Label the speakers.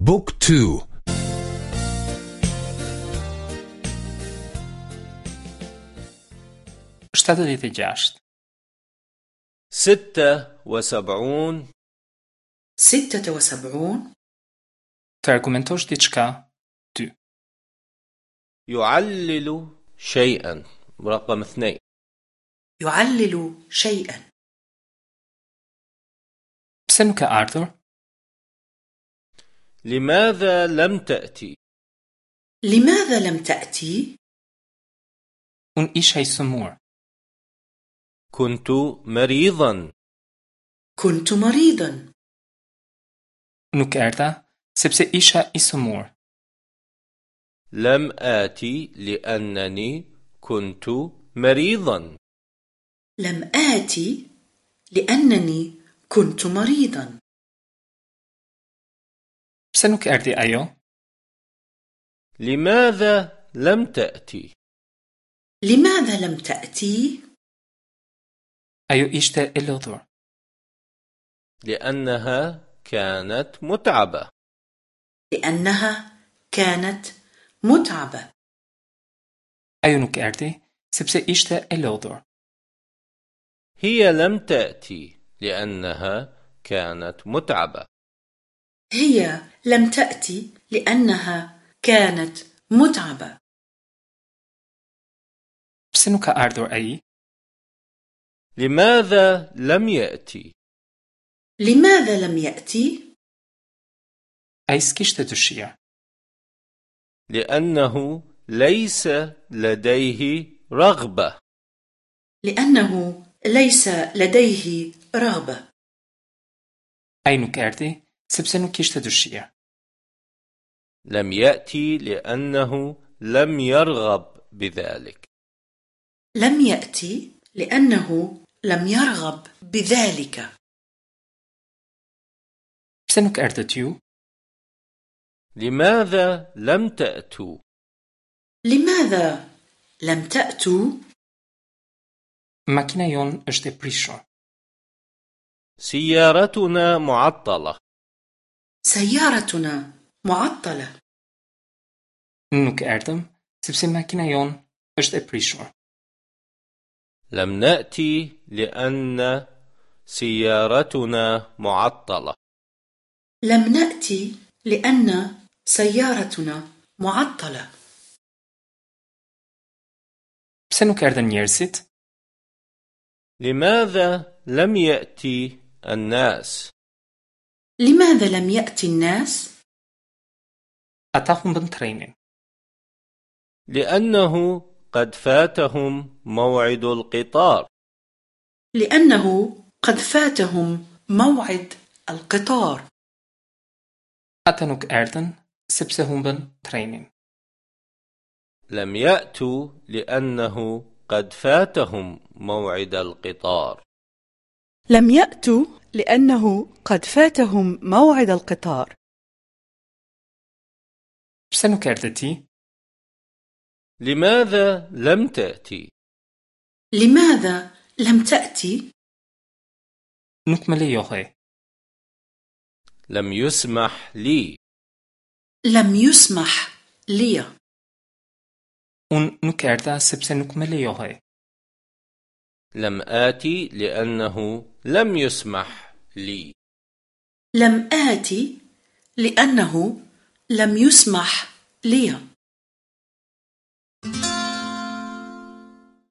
Speaker 1: book two.
Speaker 2: shtatëdhjetë e gjashtë
Speaker 3: ستة وسبعون.
Speaker 4: ستة وسبعون
Speaker 2: argumentosh diçka, ty.
Speaker 3: يعلل شيئا. رقم اثنين.
Speaker 4: يعلل شيئا.
Speaker 2: E ardhur?
Speaker 3: لماذا لم تأتي
Speaker 4: لماذا لم تأتي؟
Speaker 2: Unë isha i sëmur.
Speaker 3: كنت مريضا
Speaker 4: كنت مريضا
Speaker 2: Nuk erdha sepse isha i sëmur.
Speaker 3: لم آتي لأنني كنت مريضا
Speaker 4: لم آتي لأنني كنت مريضا
Speaker 2: Nuk erdhi ajo?
Speaker 3: لماذا لم تأتي
Speaker 4: لماذا لم تأتي؟
Speaker 2: Ajo ishte e lodhur.
Speaker 3: لأنها كانت متعبة
Speaker 4: لأنها كانت متعبة
Speaker 2: nuk erdhi sepse ishte e lodhur.
Speaker 3: هي لم تأتي لأنها كانت متعبة
Speaker 4: هي لم تأتي لأنها كانت متعبة
Speaker 2: ka ardhur ai?
Speaker 3: لماذا لم يأتي
Speaker 4: لماذا لم يأتي؟
Speaker 2: S'kishte dëshirë.
Speaker 3: لأنه ليس لديه رغبة
Speaker 4: لأنه ليس لديه رغبة
Speaker 2: Ai nuk
Speaker 3: لم يأتي لأنه لم يرغب بذلك
Speaker 4: لم يأتي لأنه لم يرغب بذلك
Speaker 2: erdhët ju?
Speaker 3: لماذا لم تأتوا
Speaker 4: لماذا لم تأتوا؟
Speaker 2: Jon është e prishur.
Speaker 3: سيارتنا معطلة
Speaker 4: سيارتنا معطلة
Speaker 2: Nuk erdhëm sepse makina jon është e prishur.
Speaker 3: لم نأتي لأن سيارتنا معطلة
Speaker 4: لم نأتي لأن سيارتنا معطلة
Speaker 2: Pse nuk erdhën njerëzit?
Speaker 3: لماذا لم يأتي الناس
Speaker 4: لماذا لم يأتي الناس؟
Speaker 2: Humbën trenin.
Speaker 3: لأنه قد فاتهم موعد القطار
Speaker 4: لأنه قد فاتهم موعد القطار
Speaker 2: erdhën sepse humbën trenin.
Speaker 3: لم يأتوا لأنه قد فاتهم موعد القطار
Speaker 5: لم يأتوا لأنه قد فاتهم موعد القطار
Speaker 2: ti?
Speaker 3: لماذا لم تأتي
Speaker 4: لماذا لم تأتي؟
Speaker 2: Më lejohej.
Speaker 3: لم يسمح لي
Speaker 4: لم يسمح لي
Speaker 2: Unë nuk erdha sepse nuk më lejohej.
Speaker 3: لم آتي لأنه لم يسمح لي.
Speaker 4: لم آتي لأنه لم يسمح لي.